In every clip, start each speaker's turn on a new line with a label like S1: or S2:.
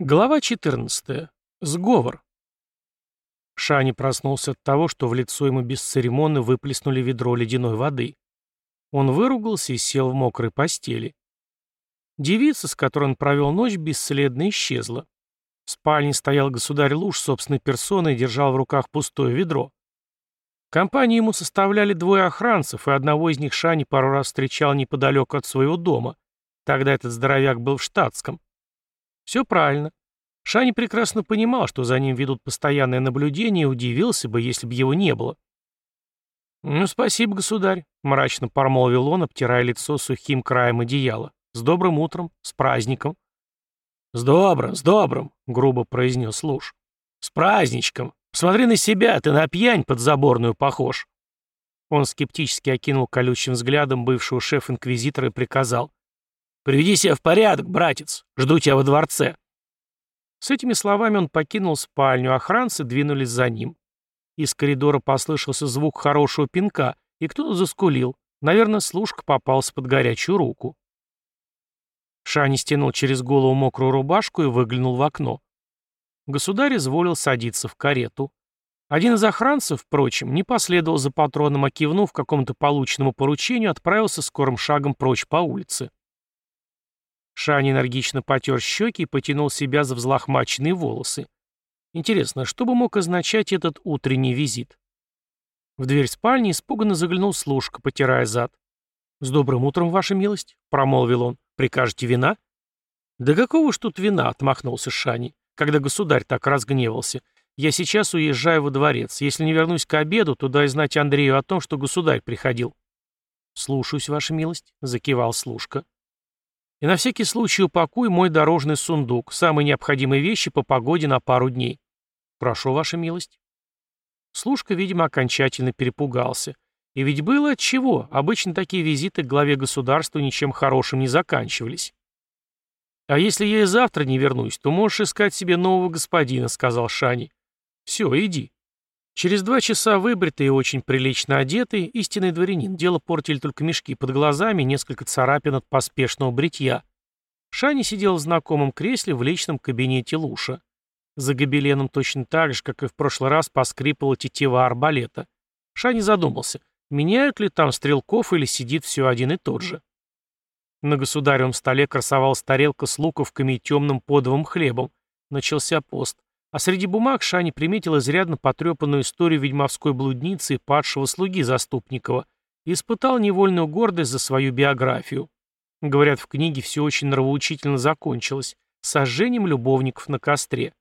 S1: Глава 14. Сговор. Шани проснулся от того, что в лицо ему бесцеремонно выплеснули ведро ледяной воды. Он выругался и сел в мокрой постели. Девица, с которой он провел ночь, бесследно исчезла. В спальне стоял государь Луж собственной персоной и держал в руках пустое ведро. Компанию ему составляли двое охранцев, и одного из них Шани пару раз встречал неподалеку от своего дома. Тогда этот здоровяк был в штатском. Все правильно. Шани прекрасно понимал, что за ним ведут постоянное наблюдение, и удивился бы, если бы его не было. «Ну, спасибо, государь», — мрачно промолвил он, обтирая лицо сухим краем одеяла. «С добрым утром, с праздником». «С добрым, с добрым», — грубо произнес Луж. «С праздничком. Посмотри на себя, ты на пьянь подзаборную похож». Он скептически окинул колючим взглядом бывшего шеф-инквизитора и приказал. «Приведи себя в порядок, братец. Жду тебя во дворце». С этими словами он покинул спальню, охранцы двинулись за ним. Из коридора послышался звук хорошего пинка, и кто-то заскулил. Наверное, служка попался под горячую руку. Шани стянул через голову мокрую рубашку и выглянул в окно. Государь изволил садиться в карету. Один из охранцев, впрочем, не последовал за патроном, а кивнув какому-то полученному поручению, отправился скорым шагом прочь по улице. Шани энергично потер щеки и потянул себя за взлохмаченные волосы. Интересно, что бы мог означать этот утренний визит? В дверь спальни испуганно заглянул служка, потирая зад. «С добрым утром, ваша милость», — промолвил он. «Прикажете вина?» «Да какого ж тут вина?» — отмахнулся Шани, когда государь так разгневался. «Я сейчас уезжаю во дворец. Если не вернусь к обеду, то дай знать Андрею о том, что государь приходил». «Слушаюсь, ваша милость», — закивал служка. И на всякий случай упакуй мой дорожный сундук, самые необходимые вещи по погоде на пару дней. Прошу, ваша милость. Служка, видимо, окончательно перепугался. И ведь было от чего. Обычно такие визиты к главе государства ничем хорошим не заканчивались. «А если я и завтра не вернусь, то можешь искать себе нового господина», — сказал Шани. «Все, иди. Через два часа выбритый и очень прилично одетый, истинный дворянин, дело портили только мешки под глазами и несколько царапин от поспешного бритья. Шани сидел в знакомом кресле в личном кабинете Луша. За гобеленом точно так же, как и в прошлый раз, поскрипывала тетива арбалета. Шани задумался, меняют ли там стрелков или сидит все один и тот же. На государевом столе красовалась тарелка с луковками и темным подовым хлебом. Начался пост. А среди бумаг Шани приметил изрядно потрепанную историю ведьмовской блудницы и падшего слуги Заступникова и испытал невольную гордость за свою биографию. Говорят, в книге все очень нравоучительно закончилось, сожжением любовников на костре.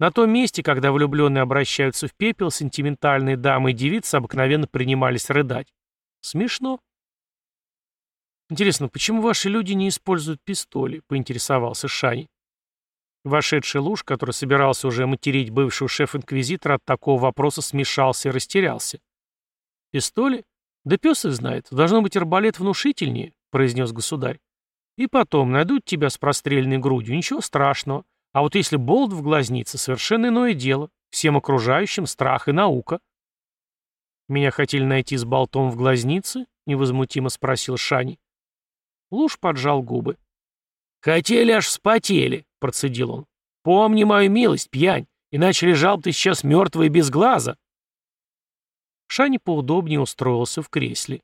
S1: На том месте, когда влюбленные обращаются в пепел, сентиментальные дамы и девицы обыкновенно принимались рыдать. Смешно. «Интересно, почему ваши люди не используют пистоли?» — поинтересовался Шани. Вошедший Луж, который собирался уже материть бывшего шеф-инквизитора, от такого вопроса смешался и растерялся. «Пистоли? Да пес их знает. Должно быть арбалет внушительнее», — произнес государь. «И потом найдут тебя с простреленной грудью, ничего страшного. А вот если болт в глазнице, совершенно иное дело. Всем окружающим страх и наука». «Меня хотели найти с болтом в глазнице?» — невозмутимо спросил Шани. Луж поджал губы. «Хотели, аж вспотели», — процедил он. «Помни мою милость, пьянь, иначе лежал ты сейчас мертвый без глаза». Шани поудобнее устроился в кресле.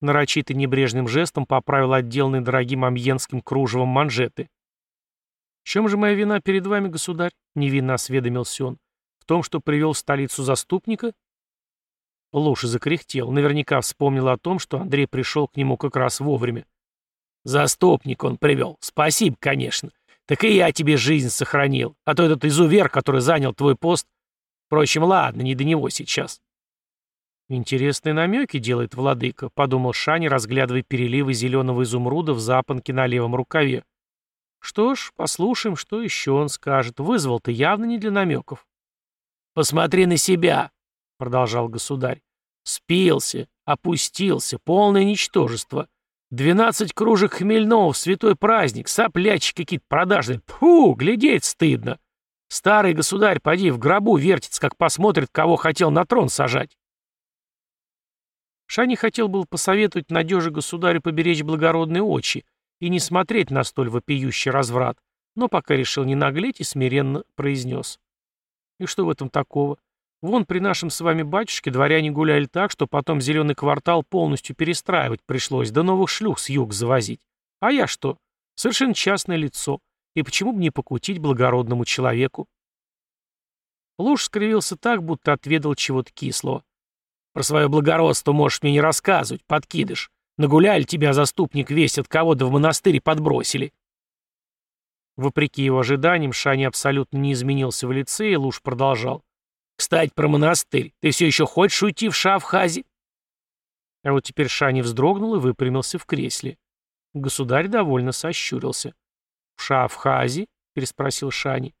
S1: Нарочито небрежным жестом поправил отделанный дорогим амьенским кружевом манжеты. «В чем же моя вина перед вами, государь?» — невинно осведомился он. «В том, что привел в столицу заступника?» Луша закряхтел, наверняка вспомнил о том, что Андрей пришел к нему как раз вовремя. Заступник он привел. Спасибо, конечно. Так и я тебе жизнь сохранил. А то этот изувер, который занял твой пост... Впрочем, ладно, не до него сейчас. Интересные намеки делает владыка, подумал Шани, разглядывая переливы зеленого изумруда в запонке на левом рукаве. Что ж, послушаем, что еще он скажет. Вызвал-то явно не для намеков. «Посмотри на себя», — продолжал государь. «Спился, опустился, полное ничтожество. Двенадцать кружек хмельного в святой праздник, соплячки какие-то продажные. Фу, глядеть стыдно. Старый государь, поди, в гробу вертится, как посмотрит, кого хотел на трон сажать. Шани хотел был посоветовать надеже государю поберечь благородные очи и не смотреть на столь вопиющий разврат, но пока решил не наглеть и смиренно произнес. И что в этом такого? Вон при нашем с вами батюшке дворяне гуляли так, что потом зеленый квартал полностью перестраивать пришлось, да новых шлюх с юг завозить. А я что? Совершенно частное лицо. И почему бы не покутить благородному человеку? Луж скривился так, будто отведал чего-то кислого. Про свое благородство можешь мне не рассказывать, подкидыш. Нагуляли тебя, заступник, весть от кого-то в монастыре подбросили. Вопреки его ожиданиям, Шани абсолютно не изменился в лице, и Луж продолжал. «Кстати, про монастырь. Ты все еще хочешь уйти в Шафхази?» А вот теперь Шани вздрогнул и выпрямился в кресле. Государь довольно сощурился. «В Шафхази?» — переспросил Шани.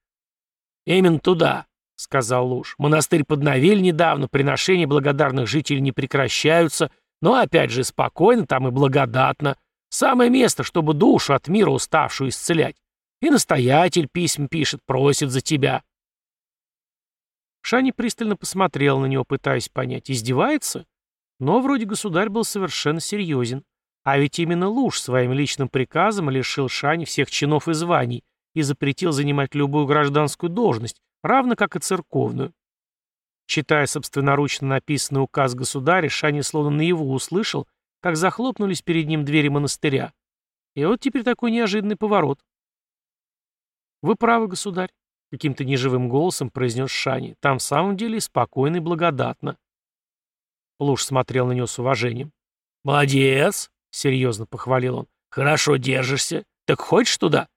S1: «Именно туда», — сказал Луж. «Монастырь подновили недавно, приношения благодарных жителей не прекращаются, но опять же спокойно там и благодатно. Самое место, чтобы душу от мира уставшую исцелять. И настоятель письма пишет, просит за тебя». Шани пристально посмотрел на него, пытаясь понять, издевается? Но вроде государь был совершенно серьезен. А ведь именно Луж своим личным приказом лишил Шани всех чинов и званий и запретил занимать любую гражданскую должность, равно как и церковную. Читая собственноручно написанный указ государя, Шани словно наяву услышал, как захлопнулись перед ним двери монастыря. И вот теперь такой неожиданный поворот. «Вы правы, государь», — каким-то неживым голосом произнес Шани. «Там в самом деле спокойно и благодатно». Луж смотрел на него с уважением. «Молодец!» — серьезно похвалил он. «Хорошо держишься. Так хочешь туда?»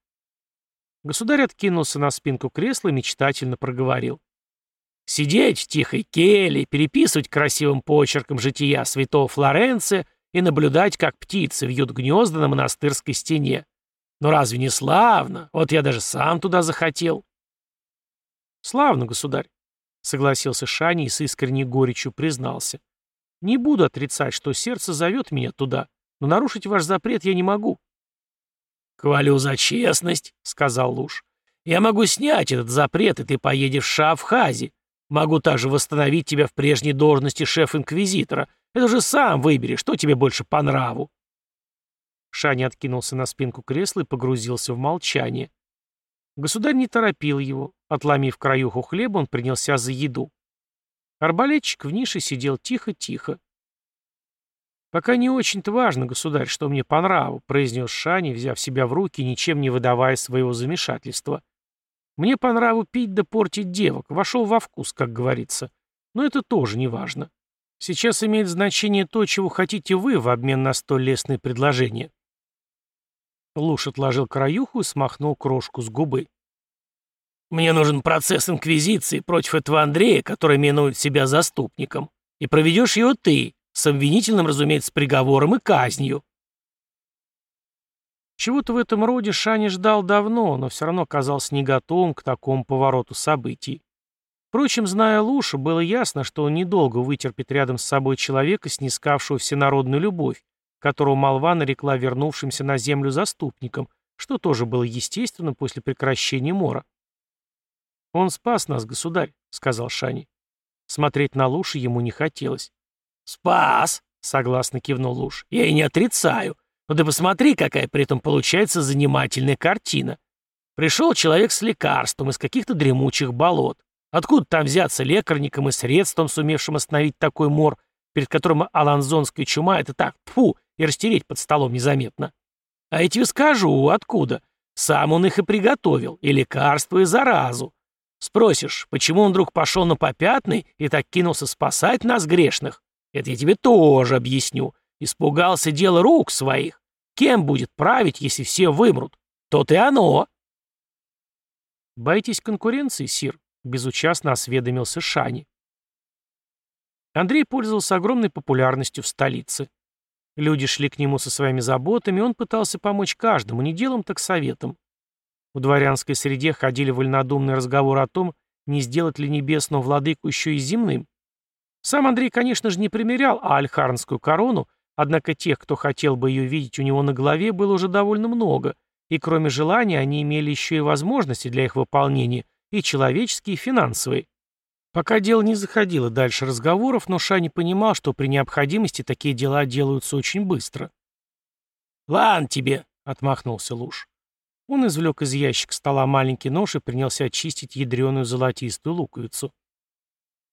S1: Государь откинулся на спинку кресла и мечтательно проговорил. «Сидеть в тихой келье, переписывать красивым почерком жития святого Флоренция и наблюдать, как птицы вьют гнезда на монастырской стене. Но разве не славно? Вот я даже сам туда захотел. Славно, государь, согласился Шани и с искренней горечью признался. Не буду отрицать, что сердце зовет меня туда, но нарушить ваш запрет я не могу. «Хвалю за честность», — сказал Луж. «Я могу снять этот запрет, и ты поедешь в Шафхази. Могу также восстановить тебя в прежней должности шеф-инквизитора. Это же сам выбери, что тебе больше по нраву». Шани откинулся на спинку кресла и погрузился в молчание. Государь не торопил его. Отломив краюху хлеба, он принялся за еду. Арбалетчик в нише сидел тихо-тихо. «Пока не очень-то важно, государь, что мне по нраву», произнес Шани, взяв себя в руки, ничем не выдавая своего замешательства. «Мне по нраву пить да портить девок, вошел во вкус, как говорится. Но это тоже не важно. Сейчас имеет значение то, чего хотите вы в обмен на столь лестные предложения. Луш отложил краюху и смахнул крошку с губы. «Мне нужен процесс инквизиции против этого Андрея, который именует себя заступником. И проведешь его ты, с обвинительным, разумеется, приговором и казнью». Чего-то в этом роде Шани ждал давно, но все равно казался не готовым к такому повороту событий. Впрочем, зная Луша, было ясно, что он недолго вытерпит рядом с собой человека, снискавшего всенародную любовь, которого молва нарекла вернувшимся на землю заступником, что тоже было естественно после прекращения мора. «Он спас нас, государь», — сказал Шани. Смотреть на Луши ему не хотелось. «Спас!» — согласно кивнул Луш. «Я и не отрицаю. Но ты посмотри, какая при этом получается занимательная картина. Пришел человек с лекарством из каких-то дремучих болот. Откуда там взяться лекарникам и средством, сумевшим остановить такой мор, перед которым аланзонская чума — это так, фу, и растереть под столом незаметно. А я тебе скажу, откуда. Сам он их и приготовил, и лекарство, и заразу. Спросишь, почему он вдруг пошел на попятный и так кинулся спасать нас, грешных? Это я тебе тоже объясню. Испугался дела рук своих. Кем будет править, если все вымрут? То и оно. Боитесь конкуренции, Сир? Безучастно осведомился Шани. Андрей пользовался огромной популярностью в столице. Люди шли к нему со своими заботами, и он пытался помочь каждому, не делом, так советом. В дворянской среде ходили вольнодумные разговоры о том, не сделать ли небесного владыку еще и земным. Сам Андрей, конечно же, не примерял альхарнскую корону, однако тех, кто хотел бы ее видеть у него на голове, было уже довольно много, и кроме желания они имели еще и возможности для их выполнения, и человеческие, и финансовые. Пока дело не заходило дальше разговоров, но Шани понимал, что при необходимости такие дела делаются очень быстро. «Ладно тебе», — отмахнулся Луж. Он извлек из ящика стола маленький нож и принялся очистить ядреную золотистую луковицу.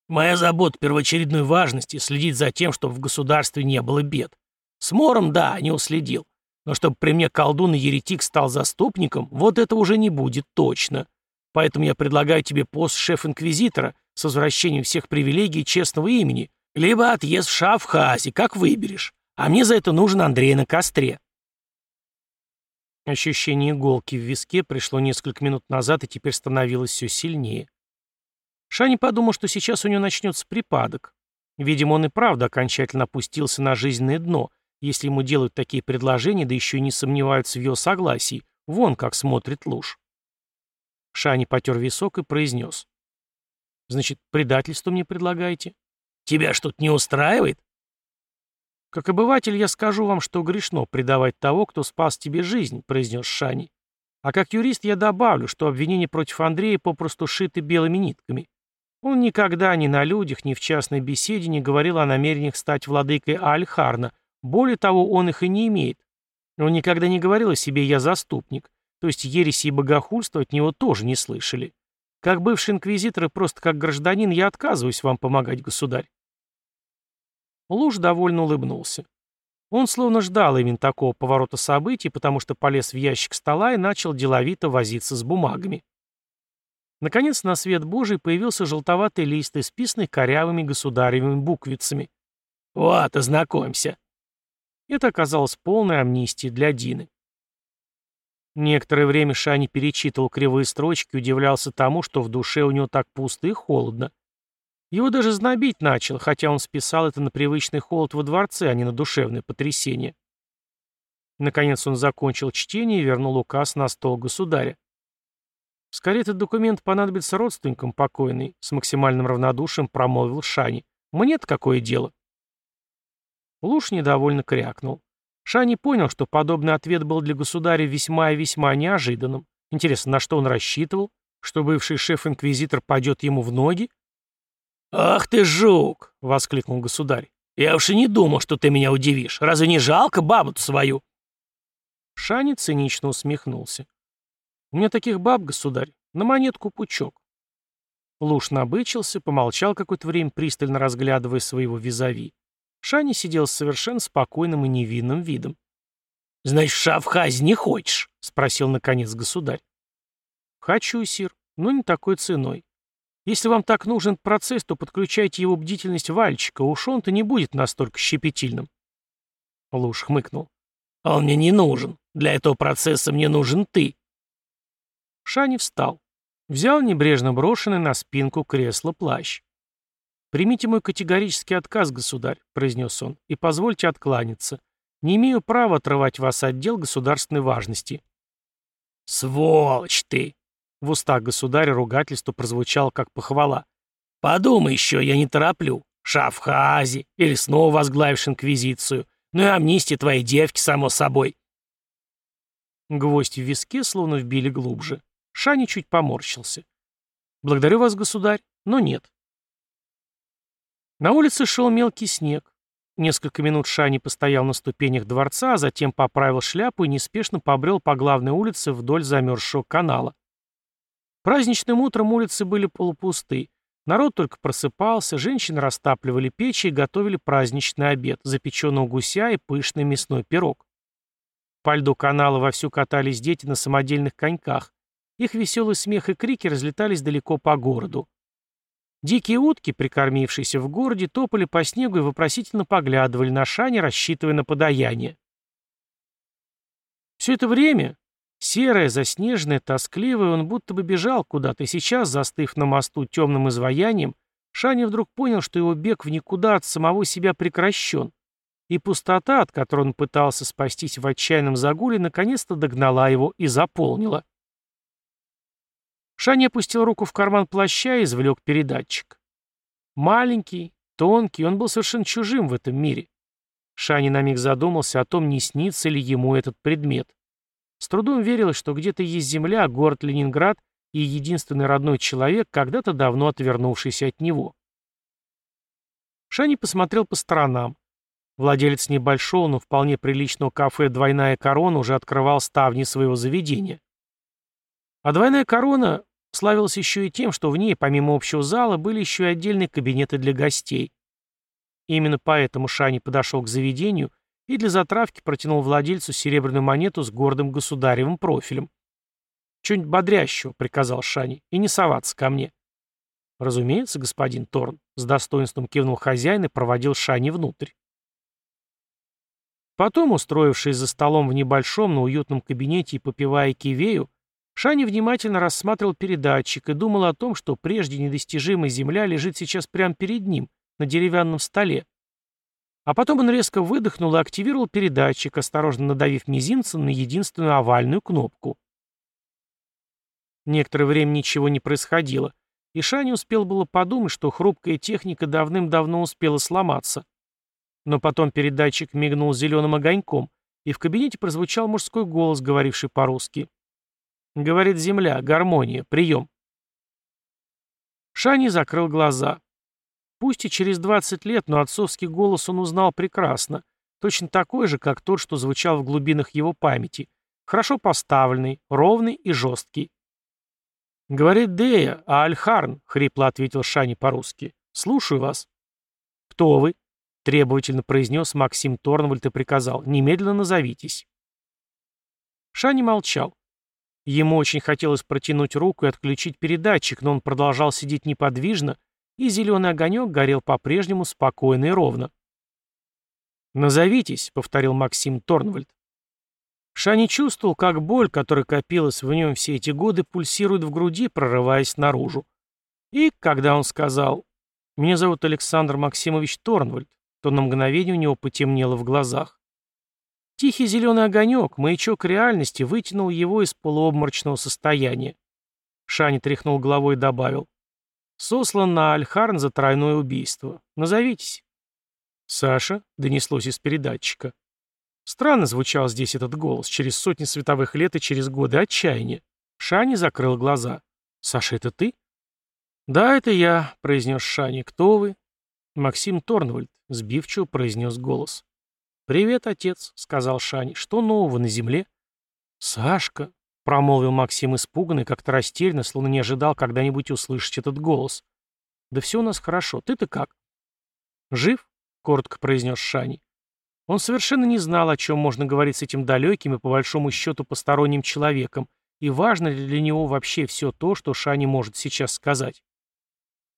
S1: «Моя забота первоочередной важности — следить за тем, чтобы в государстве не было бед. С Мором, да, не уследил. Но чтобы при мне колдун и еретик стал заступником, вот это уже не будет точно. Поэтому я предлагаю тебе пост шеф-инквизитора с возвращением всех привилегий честного имени, либо отъезд в Шафхазе, как выберешь. А мне за это нужен Андрей на костре. Ощущение иголки в виске пришло несколько минут назад и теперь становилось все сильнее. Шани подумал, что сейчас у него начнется припадок. Видимо, он и правда окончательно опустился на жизненное дно, если ему делают такие предложения, да еще и не сомневаются в его согласии. Вон как смотрит Луж. Шани потер висок и произнес. «Значит, предательство мне предлагаете?» «Тебя что-то не устраивает?» «Как обыватель я скажу вам, что грешно предавать того, кто спас тебе жизнь», — произнес Шани. «А как юрист я добавлю, что обвинения против Андрея попросту шиты белыми нитками. Он никогда ни на людях, ни в частной беседе не говорил о намерениях стать владыкой Альхарна. Более того, он их и не имеет. Он никогда не говорил о себе «я заступник», то есть ереси и богохульство от него тоже не слышали. Как бывший инквизитор и просто как гражданин я отказываюсь вам помогать, государь. Луж довольно улыбнулся. Он словно ждал именно такого поворота событий, потому что полез в ящик стола и начал деловито возиться с бумагами. Наконец на свет Божий появился желтоватый лист, исписанный корявыми государевыми буквицами. «Вот, ознакомься!» Это оказалось полной амнистией для Дины. Некоторое время Шани перечитывал кривые строчки и удивлялся тому, что в душе у него так пусто и холодно. Его даже знобить начал, хотя он списал это на привычный холод во дворце, а не на душевное потрясение. Наконец он закончил чтение и вернул указ на стол государя. «Скорее этот документ понадобится родственникам покойной», с максимальным равнодушием промолвил Шани. «Мне-то какое дело?» Луж недовольно крякнул. Шани понял, что подобный ответ был для государя весьма и весьма неожиданным. Интересно, на что он рассчитывал? Что бывший шеф-инквизитор пойдет ему в ноги? «Ах ты, жук!» — воскликнул государь. «Я уж и не думал, что ты меня удивишь. Разве не жалко бабу свою?» Шани цинично усмехнулся. «У меня таких баб, государь, на монетку пучок». Луж набычился, помолчал какое-то время, пристально разглядывая своего визави. Шани сидел с совершенно спокойным и невинным видом. «Значит, в Шавхазе не хочешь?» — спросил наконец государь. «Хочу, сир, но не такой ценой. Если вам так нужен процесс, то подключайте его бдительность Вальчика, уж он-то не будет настолько щепетильным». Луж хмыкнул. «Он мне не нужен. Для этого процесса мне нужен ты». Шани встал. Взял небрежно брошенный на спинку кресла плащ. «Примите мой категорический отказ, государь», — произнес он, — «и позвольте откланяться. Не имею права отрывать вас от дел государственной важности». «Сволочь ты!» — в устах государя ругательство прозвучало как похвала. «Подумай еще, я не тороплю. Шафхази, или снова возглавишь инквизицию. Ну и амнистия твоей девки, само собой». Гвоздь в виске словно вбили глубже. Шани чуть поморщился. «Благодарю вас, государь, но нет. На улице шел мелкий снег. Несколько минут Шани постоял на ступенях дворца, а затем поправил шляпу и неспешно побрел по главной улице вдоль замерзшего канала. Праздничным утром улицы были полупусты. Народ только просыпался, женщины растапливали печи и готовили праздничный обед, запеченного гуся и пышный мясной пирог. По льду канала вовсю катались дети на самодельных коньках. Их веселый смех и крики разлетались далеко по городу. Дикие утки, прикормившиеся в городе, топали по снегу и вопросительно поглядывали на Шани, рассчитывая на подаяние. Все это время, серое, заснеженное, тоскливое, он будто бы бежал куда-то, и сейчас, застыв на мосту темным изваянием, Шани вдруг понял, что его бег в никуда от самого себя прекращен, и пустота, от которой он пытался спастись в отчаянном загуле, наконец-то догнала его и заполнила. Шани опустил руку в карман плаща и извлек передатчик. Маленький, тонкий, он был совершенно чужим в этом мире. Шани на миг задумался о том, не снится ли ему этот предмет. С трудом верилось, что где-то есть земля, город Ленинград и единственный родной человек, когда-то давно отвернувшийся от него. Шани посмотрел по сторонам. Владелец небольшого, но вполне приличного кафе «Двойная корона» уже открывал ставни своего заведения. А двойная корона славилась еще и тем, что в ней, помимо общего зала, были еще и отдельные кабинеты для гостей. Именно поэтому Шани подошел к заведению и для затравки протянул владельцу серебряную монету с гордым государевым профилем. «Что-нибудь бодрящего», — приказал Шани, — «и не соваться ко мне». «Разумеется, господин Торн», — с достоинством кивнул хозяин и проводил Шани внутрь. Потом, устроившись за столом в небольшом, но уютном кабинете и попивая кивею, Шани внимательно рассматривал передатчик и думал о том, что прежде недостижимая земля лежит сейчас прямо перед ним, на деревянном столе. А потом он резко выдохнул и активировал передатчик, осторожно надавив мизинцем на единственную овальную кнопку. Некоторое время ничего не происходило, и Шани успел было подумать, что хрупкая техника давным-давно успела сломаться. Но потом передатчик мигнул зеленым огоньком, и в кабинете прозвучал мужской голос, говоривший по-русски. Говорит земля, гармония, прием. Шани закрыл глаза. Пусть и через 20 лет, но отцовский голос он узнал прекрасно. Точно такой же, как тот, что звучал в глубинах его памяти. Хорошо поставленный, ровный и жесткий. «Говорит Дея, а Альхарн», — хрипло ответил Шани по-русски. «Слушаю вас». «Кто вы?» — требовательно произнес Максим Торнвальд и приказал. «Немедленно назовитесь». Шани молчал. Ему очень хотелось протянуть руку и отключить передатчик, но он продолжал сидеть неподвижно, и зеленый огонек горел по-прежнему спокойно и ровно. «Назовитесь», — повторил Максим Торнвальд. Шани чувствовал, как боль, которая копилась в нем все эти годы, пульсирует в груди, прорываясь наружу. И, когда он сказал «Меня зовут Александр Максимович Торнвальд», то на мгновение у него потемнело в глазах. Тихий зеленый огонек, маячок реальности, вытянул его из полуобморочного состояния. Шани тряхнул головой и добавил. «Сослан на Альхарн за тройное убийство. Назовитесь». «Саша», — донеслось из передатчика. Странно звучал здесь этот голос, через сотни световых лет и через годы отчаяния. Шани закрыл глаза. «Саша, это ты?» «Да, это я», — произнес Шани. «Кто вы?» «Максим Торнвальд», — сбивчиво произнес голос. «Привет, отец», — сказал Шани. «Что нового на земле?» «Сашка», — промолвил Максим испуганный, как-то растерянно, словно не ожидал когда-нибудь услышать этот голос. «Да все у нас хорошо. Ты-то как?» «Жив?» — коротко произнес Шани. Он совершенно не знал, о чем можно говорить с этим далеким и, по большому счету, посторонним человеком, и важно ли для него вообще все то, что Шани может сейчас сказать.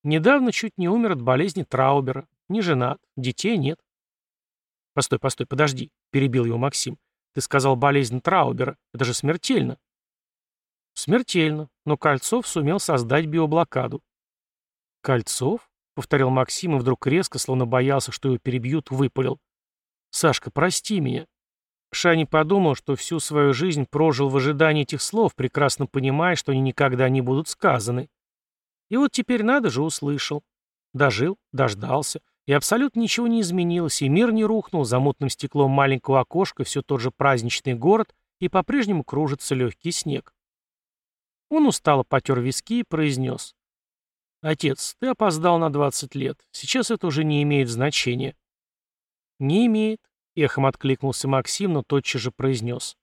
S1: Недавно чуть не умер от болезни Траубера, не женат, детей нет. «Постой, постой, подожди», — перебил его Максим. «Ты сказал болезнь Траубера. Это же смертельно». «Смертельно, но Кольцов сумел создать биоблокаду». «Кольцов?» — повторил Максим и вдруг резко, словно боялся, что его перебьют, выпалил. «Сашка, прости меня». Шани подумал, что всю свою жизнь прожил в ожидании этих слов, прекрасно понимая, что они никогда не будут сказаны. И вот теперь надо же услышал. Дожил, дождался. И абсолютно ничего не изменилось, и мир не рухнул, за мутным стеклом маленького окошка все тот же праздничный город, и по-прежнему кружится легкий снег. Он устало потер виски и произнес. «Отец, ты опоздал на 20 лет. Сейчас это уже не имеет значения». «Не имеет», — эхом откликнулся Максим, но тотчас же произнес.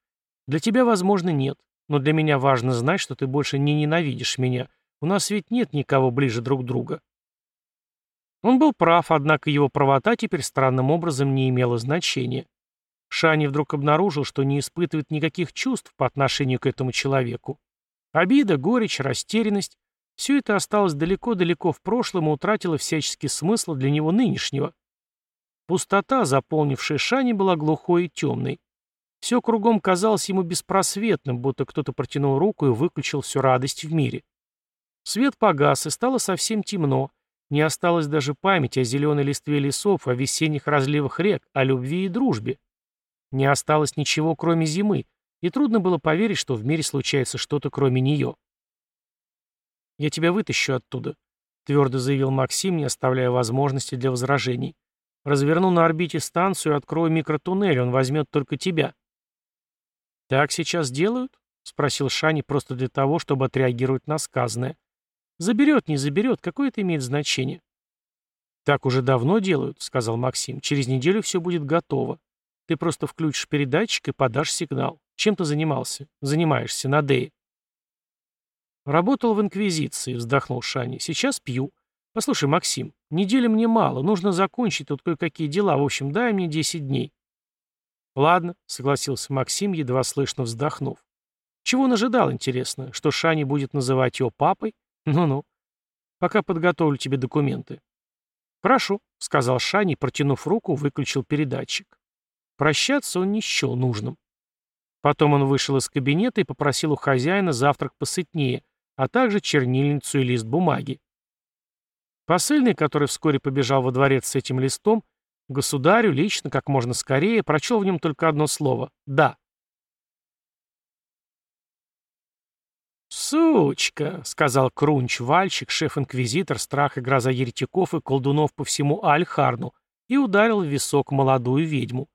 S1: «Для тебя, возможно, нет, но для меня важно знать, что ты больше не ненавидишь меня. У нас ведь нет никого ближе друг друга». Он был прав, однако его правота теперь странным образом не имела значения. Шани вдруг обнаружил, что не испытывает никаких чувств по отношению к этому человеку. Обида, горечь, растерянность — все это осталось далеко-далеко в прошлом и утратило всяческий смысл для него нынешнего. Пустота, заполнившая Шани, была глухой и темной. Все кругом казалось ему беспросветным, будто кто-то протянул руку и выключил всю радость в мире. Свет погас, и стало совсем темно, не осталось даже памяти о зеленой листве лесов, о весенних разливах рек, о любви и дружбе. Не осталось ничего, кроме зимы, и трудно было поверить, что в мире случается что-то, кроме нее. «Я тебя вытащу оттуда», — твердо заявил Максим, не оставляя возможности для возражений. «Разверну на орбите станцию и открою микротуннель, он возьмет только тебя». «Так сейчас делают?» — спросил Шани просто для того, чтобы отреагировать на сказанное. Заберет, не заберет, какое это имеет значение? Так уже давно делают, сказал Максим. Через неделю все будет готово. Ты просто включишь передатчик и подашь сигнал. Чем ты занимался? Занимаешься на Дее. Работал в Инквизиции, вздохнул Шани. Сейчас пью. Послушай, Максим, недели мне мало, нужно закончить тут кое-какие дела. В общем, дай мне 10 дней. Ладно, согласился Максим, едва слышно вздохнув. Чего он ожидал, интересно? Что Шани будет называть его папой? Ну-ну. Пока подготовлю тебе документы. Хорошо, сказал Шани, протянув руку, выключил передатчик. Прощаться он не счел нужным. Потом он вышел из кабинета и попросил у хозяина завтрак посытнее, а также чернильницу и лист бумаги. Посыльный, который вскоре побежал во дворец с этим листом, государю лично, как можно скорее, прочел в нем только одно слово «да». «Сучка!» — сказал Крунч, Вальчик, шеф-инквизитор, страх и гроза еретиков и колдунов по всему Альхарну, и ударил в висок молодую ведьму.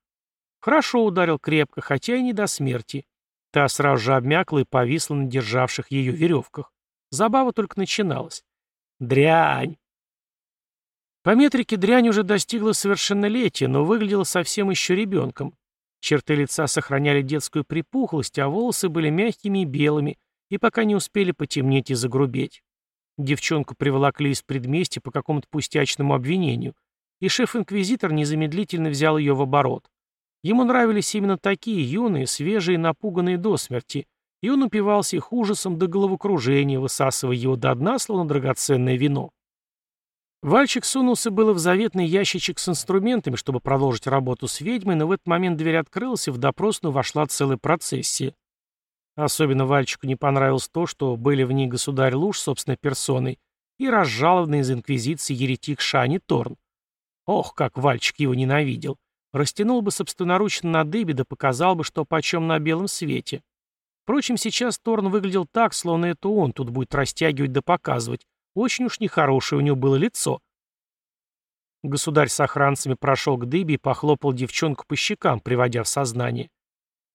S1: Хорошо ударил крепко, хотя и не до смерти. Та сразу же обмякла и повисла на державших ее веревках. Забава только начиналась. «Дрянь!» По метрике дрянь уже достигла совершеннолетия, но выглядела совсем еще ребенком. Черты лица сохраняли детскую припухлость, а волосы были мягкими и белыми, и пока не успели потемнеть и загрубеть. Девчонку приволокли из предместья по какому-то пустячному обвинению, и шеф-инквизитор незамедлительно взял ее в оборот. Ему нравились именно такие юные, свежие, напуганные до смерти, и он упивался их ужасом до головокружения, высасывая его до дна, словно драгоценное вино. Вальчик сунулся было в заветный ящичек с инструментами, чтобы продолжить работу с ведьмой, но в этот момент дверь открылась, и в допросную вошла целая процессия. Особенно Вальчику не понравилось то, что были в ней государь Луж собственной персоной и разжалованный из инквизиции еретик Шани Торн. Ох, как Вальчик его ненавидел. Растянул бы собственноручно на дыбе, да показал бы, что почем на белом свете. Впрочем, сейчас Торн выглядел так, словно это он тут будет растягивать да показывать, очень уж нехорошее у него было лицо. Государь с охранцами прошел к дыбе и похлопал девчонку по щекам, приводя в сознание.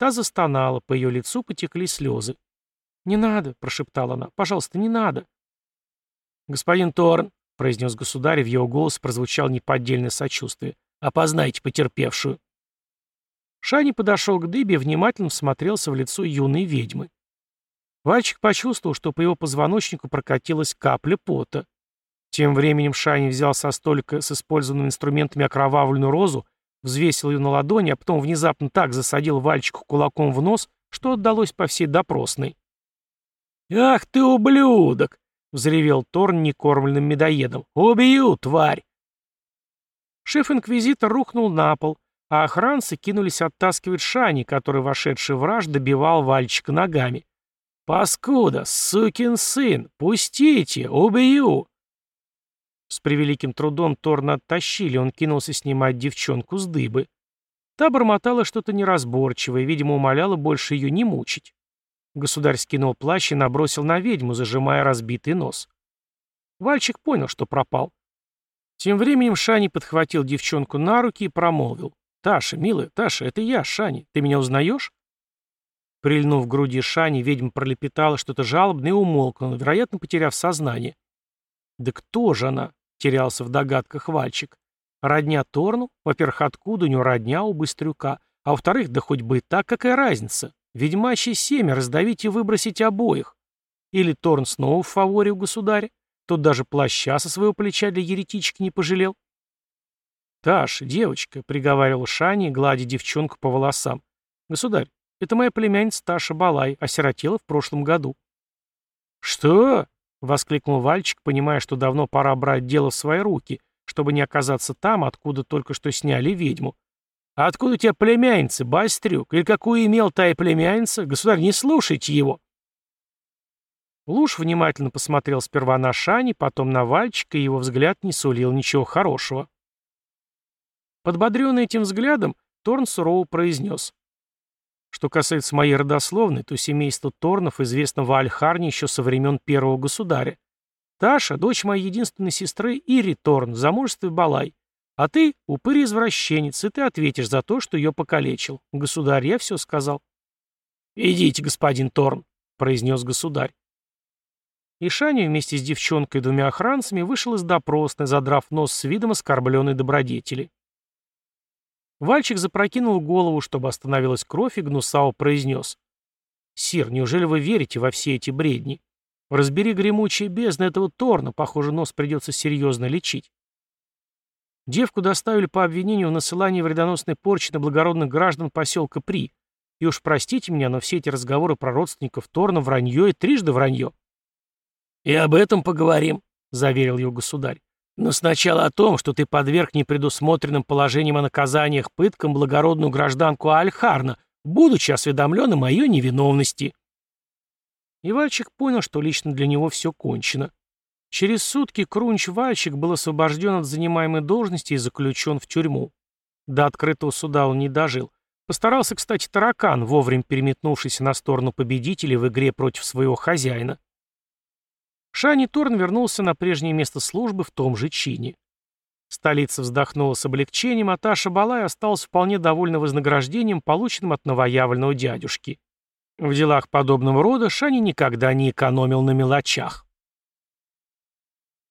S1: Та застонала, по ее лицу потекли слезы. «Не надо», — прошептала она, — «пожалуйста, не надо». «Господин Торн», — произнес государь, в его голос прозвучало неподдельное сочувствие, — «опознайте потерпевшую». Шани подошел к дыбе и внимательно всмотрелся в лицо юной ведьмы. Вальчик почувствовал, что по его позвоночнику прокатилась капля пота. Тем временем Шайни взял со столика с использованными инструментами окровавленную розу, взвесил ее на ладони, а потом внезапно так засадил Вальчику кулаком в нос, что отдалось по всей допросной. «Ах ты, ублюдок!» — взревел Торн некормленным медоедом. «Убью, тварь!» Шеф-инквизитор рухнул на пол, а охранцы кинулись оттаскивать Шани, который, вошедший враж, добивал Вальчика ногами. «Паскуда! Сукин сын! Пустите! Убью!» С превеликим трудом Торна оттащили, он кинулся снимать девчонку с дыбы. Та бормотала что-то неразборчивое, видимо, умоляла больше ее не мучить. Государь скинул плащ и набросил на ведьму, зажимая разбитый нос. Вальчик понял, что пропал. Тем временем Шани подхватил девчонку на руки и промолвил. «Таша, милая, Таша, это я, Шани. Ты меня узнаешь?» Прильнув к груди Шани, ведьма пролепетала что-то жалобное и умолкнула, вероятно, потеряв сознание. «Да кто же она?» — терялся в догадках Вальчик. «Родня Торну? Во-первых, откуда у него родня у Быстрюка? А во-вторых, да хоть бы и так, какая разница? Ведьмачье семя, раздавить и выбросить обоих. Или Торн снова в фаворе у государя? Тот даже плаща со своего плеча для еретички не пожалел». «Таш, девочка», — приговаривал Шани, гладя девчонку по волосам. «Государь, это моя племянница Таша Балай, осиротела в прошлом году». «Что?» — воскликнул Вальчик, понимая, что давно пора брать дело в свои руки, чтобы не оказаться там, откуда только что сняли ведьму. «А откуда у тебя племянница, Бастрюк? Или какую имел та и племянница? Государь, не слушайте его!» Луж внимательно посмотрел сперва на Шани, потом на Вальчика, и его взгляд не сулил ничего хорошего. Подбодренный этим взглядом, Торн сурово произнес. Что касается моей родословной, то семейство Торнов известно в Альхарне еще со времен первого государя. Таша – дочь моей единственной сестры Ири Торн, замужестве Балай. А ты – упырь-извращенец, и ты ответишь за то, что ее покалечил. Государь, я все сказал. «Идите, господин Торн», – произнес государь. Ишаня вместе с девчонкой и двумя охранцами вышел из допросной, задрав нос с видом оскорбленной добродетели. Вальчик запрокинул голову, чтобы остановилась кровь, и Гнусао произнес. «Сир, неужели вы верите во все эти бредни? Разбери гремучие бездны этого Торна, похоже, нос придется серьезно лечить. Девку доставили по обвинению в насылании вредоносной порчи на благородных граждан поселка При. И уж простите меня, но все эти разговоры про родственников Торна вранье и трижды вранье. «И об этом поговорим», — заверил ее государь. «Но сначала о том, что ты подверг непредусмотренным положением о наказаниях пыткам благородную гражданку Альхарна, будучи осведомлен о моей невиновности». И Вальчик понял, что лично для него все кончено. Через сутки Крунч Вальчик был освобожден от занимаемой должности и заключен в тюрьму. До открытого суда он не дожил. Постарался, кстати, таракан, вовремя переметнувшийся на сторону победителей в игре против своего хозяина. Шани Торн вернулся на прежнее место службы в том же чине. Столица вздохнула с облегчением, а Таша Балай осталась вполне довольна вознаграждением, полученным от новоявленного дядюшки. В делах подобного рода Шани никогда не экономил на мелочах.